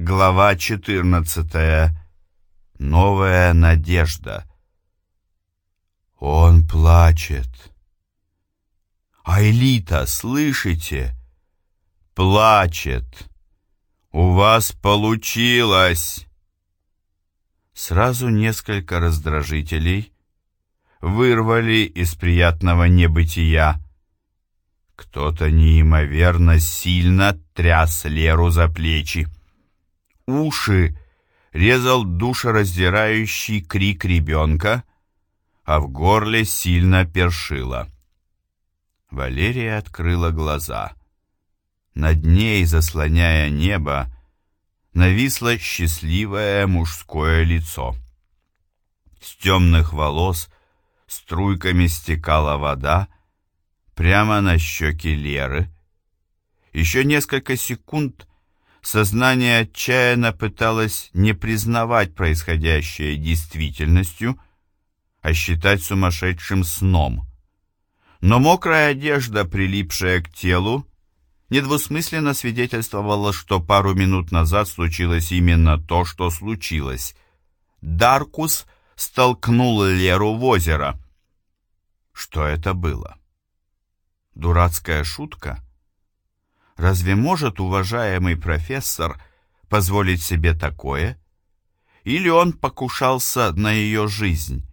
Глава 14. Новая надежда. Он плачет. Айлита, слышите? Плачет. У вас получилось. Сразу несколько раздражителей вырвали из приятного небытия. Кто-то неимоверно сильно тряс Леру за плечи уши резал душераздирающий крик ребенка, а в горле сильно першило. Валерия открыла глаза. Над ней, заслоняя небо, нависло счастливое мужское лицо. С темных волос струйками стекала вода прямо на щеки Леры. Еще несколько секунд Сознание отчаянно пыталось не признавать происходящее действительностью, а считать сумасшедшим сном. Но мокрая одежда, прилипшая к телу, недвусмысленно свидетельствовала, что пару минут назад случилось именно то, что случилось. Даркус столкнул Леру в озеро. Что это было? Дурацкая шутка? Разве может уважаемый профессор позволить себе такое? Или он покушался на ее жизнь?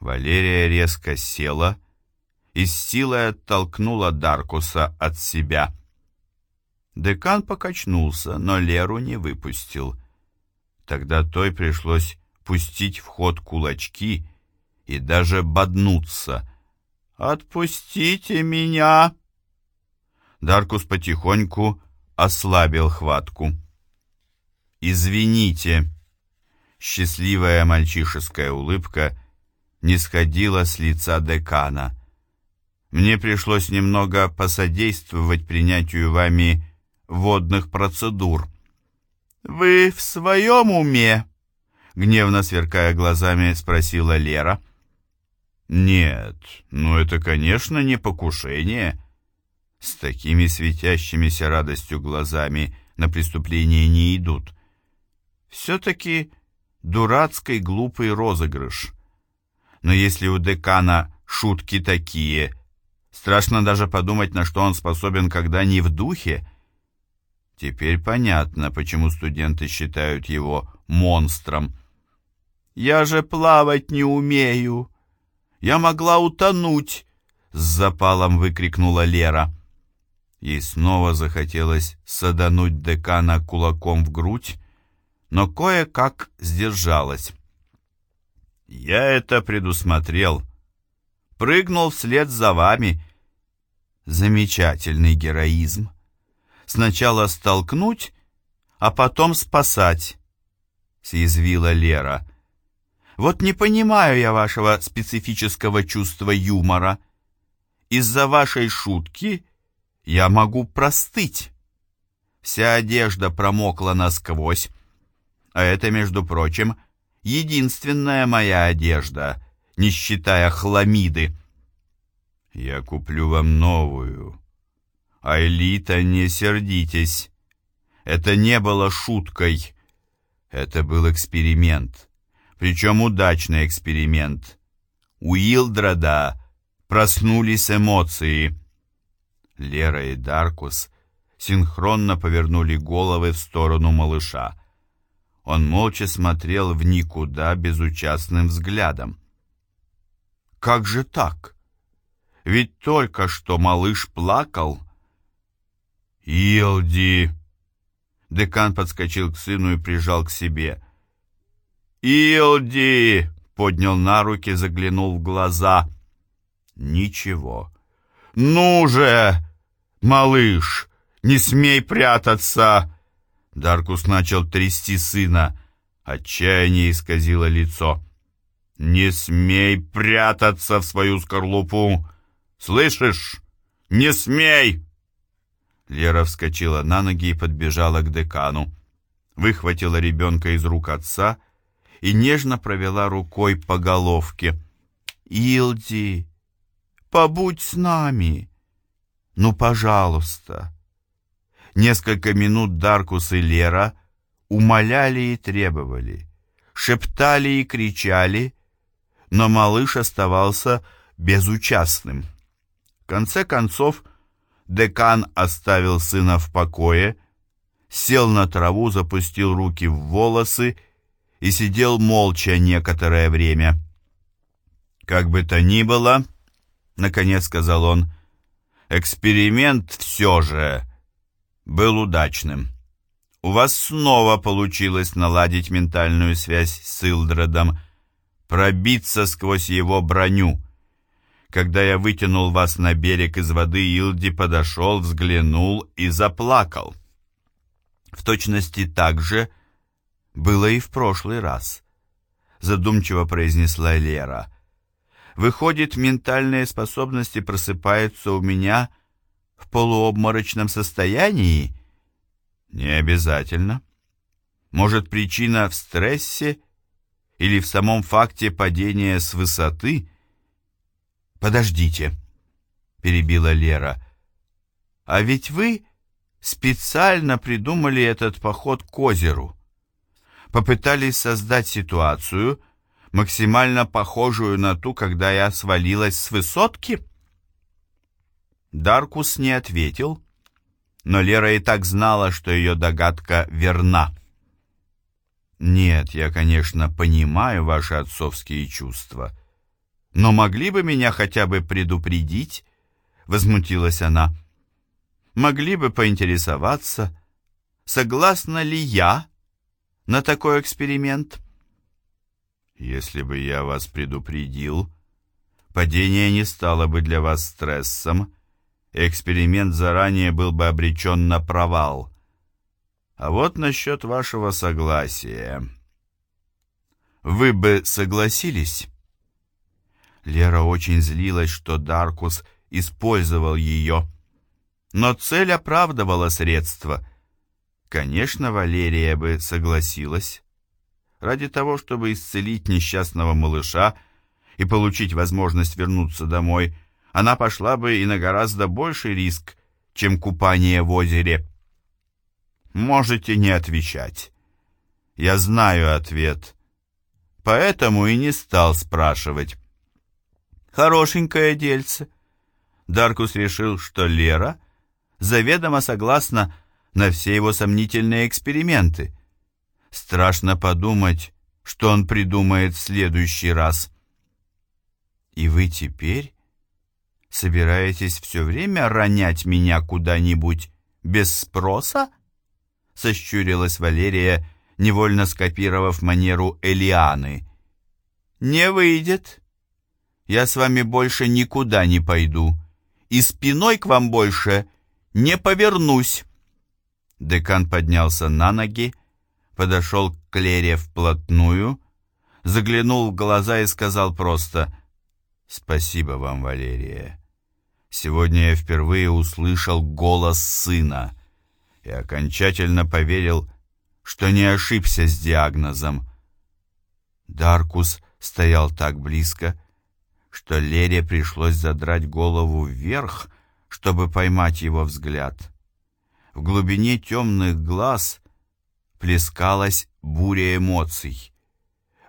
Валерия резко села и с силой оттолкнула Даркуса от себя. Декан покачнулся, но Леру не выпустил. Тогда той пришлось пустить в ход кулачки и даже боднуться. «Отпустите меня!» Даркус потихоньку ослабил хватку. «Извините». Счастливая мальчишеская улыбка не сходила с лица декана. «Мне пришлось немного посодействовать принятию вами водных процедур». «Вы в своем уме?» Гневно сверкая глазами, спросила Лера. «Нет, ну это, конечно, не покушение» с такими светящимися радостью глазами на преступление не идут. Все-таки дурацкий глупый розыгрыш. Но если у декана шутки такие, страшно даже подумать, на что он способен, когда не в духе. Теперь понятно, почему студенты считают его монстром. «Я же плавать не умею! Я могла утонуть!» С запалом выкрикнула Лера. Ей снова захотелось садануть декана кулаком в грудь, но кое-как сдержалась. «Я это предусмотрел. Прыгнул вслед за вами. Замечательный героизм. Сначала столкнуть, а потом спасать», — съязвила Лера. «Вот не понимаю я вашего специфического чувства юмора. Из-за вашей шутки...» я могу простыть. Вся одежда промокла насквозь, а это, между прочим, единственная моя одежда, не считая хламиды. Я куплю вам новую. Айлита, не сердитесь. Это не было шуткой. Это был эксперимент. Причем удачный эксперимент. У Илдрада проснулись эмоции. Лера и Даркус синхронно повернули головы в сторону малыша. Он молча смотрел в никуда безучастным взглядом. «Как же так? Ведь только что малыш плакал». «Илди!» Декан подскочил к сыну и прижал к себе. «Илди!» — поднял на руки, заглянул в глаза. «Ничего». «Ну же!» «Малыш, не смей прятаться!» Даркус начал трясти сына. Отчаяние исказило лицо. «Не смей прятаться в свою скорлупу! Слышишь? Не смей!» Лера вскочила на ноги и подбежала к декану. Выхватила ребенка из рук отца и нежно провела рукой по головке. «Илди, побудь с нами!» Ну, пожалуйста. Несколько минут Даркус и Лера умоляли и требовали, шептали и кричали, но малыш оставался безучастным. В конце концов, декан оставил сына в покое, сел на траву, запустил руки в волосы и сидел молча некоторое время. «Как бы то ни было», — наконец сказал он, — «эксперимент все же был удачным. У вас снова получилось наладить ментальную связь с Илдредом, пробиться сквозь его броню. Когда я вытянул вас на берег из воды, Илди подошел, взглянул и заплакал. В точности так же было и в прошлый раз, задумчиво произнесла Лера. Выходит, ментальные способности просыпаются у меня в полуобморочном состоянии? Не обязательно. Может, причина в стрессе или в самом факте падения с высоты? Подождите, перебила Лера. А ведь вы специально придумали этот поход к озеру. Попытались создать ситуацию, максимально похожую на ту, когда я свалилась с высотки? Даркус не ответил, но Лера и так знала, что ее догадка верна. «Нет, я, конечно, понимаю ваши отцовские чувства, но могли бы меня хотя бы предупредить?» — возмутилась она. «Могли бы поинтересоваться, согласна ли я на такой эксперимент?» «Если бы я вас предупредил, падение не стало бы для вас стрессом, эксперимент заранее был бы обречен на провал». А вот насчет вашего согласия. Вы бы согласились? Лера очень злилась, что Даркус использовал ее. Но цель оправдывала средства. Конечно, Валерия бы согласилась. Ради того, чтобы исцелить несчастного малыша и получить возможность вернуться домой, она пошла бы и на гораздо больший риск, чем купание в озере. Можете не отвечать. Я знаю ответ. Поэтому и не стал спрашивать. Хорошенькое дельце. Даркус решил, что Лера заведомо согласна на все его сомнительные эксперименты. Страшно подумать, что он придумает в следующий раз. И вы теперь собираетесь все время ронять меня куда-нибудь без спроса? сощурилась Валерия, невольно скопировав манеру Элианы. «Не выйдет. Я с вами больше никуда не пойду, и спиной к вам больше не повернусь». Декан поднялся на ноги, подошел к Лере вплотную, заглянул в глаза и сказал просто «Спасибо вам, Валерия. Сегодня я впервые услышал голос сына и окончательно поверил, что не ошибся с диагнозом. Даркус стоял так близко, что Лере пришлось задрать голову вверх, чтобы поймать его взгляд. В глубине темных глаз плескалась буря эмоций.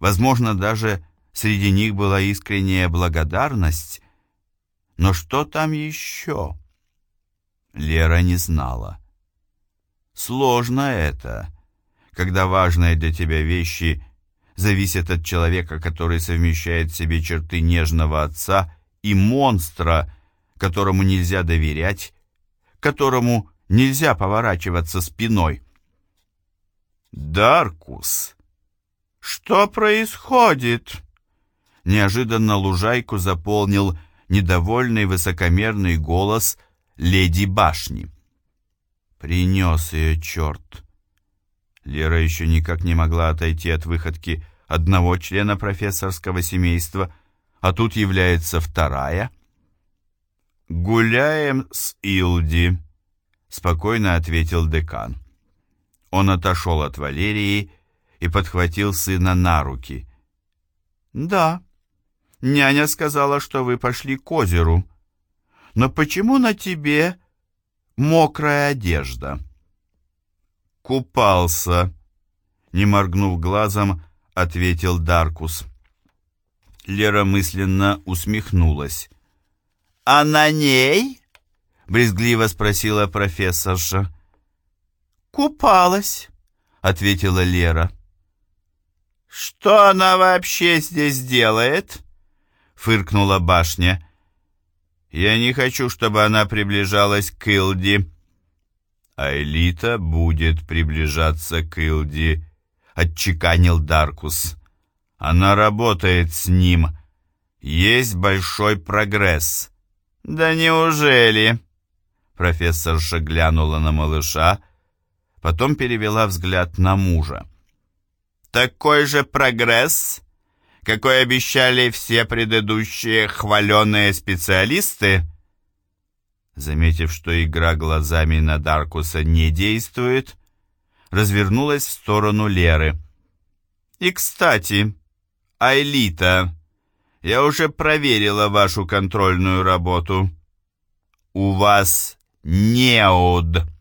Возможно, даже среди них была искренняя благодарность, но что там еще? Лера не знала. Сложно это, когда важные для тебя вещи зависят от человека, который совмещает в себе черты нежного отца и монстра, которому нельзя доверять, которому нельзя поворачиваться спиной. «Даркус, что происходит?» Неожиданно лужайку заполнил недовольный высокомерный голос леди башни. Принес ее черт. Лера еще никак не могла отойти от выходки одного члена профессорского семейства, а тут является вторая. «Гуляем с Илди», — спокойно ответил декан. Он отошел от Валерии и подхватил сына на руки. «Да, няня сказала, что вы пошли к озеру. Но почему на тебе...» мокрая одежда. Купался, не моргнув глазом, ответил Даркус. Лера мысленно усмехнулась. «А на ней?» — брезгливо спросила профессорша. «Купалась», — ответила Лера. «Что она вообще здесь делает?» — фыркнула башня. «Я не хочу, чтобы она приближалась к Илди». «А элита будет приближаться к Илди», — отчеканил Даркус. «Она работает с ним. Есть большой прогресс». «Да неужели?» Профессорша глянула на малыша, потом перевела взгляд на мужа. «Такой же прогресс, какой обещали все предыдущие хваленые специалисты?» Заметив, что игра глазами на Даркуса не действует, развернулась в сторону Леры. «И, кстати, Айлита, я уже проверила вашу контрольную работу. У вас неод».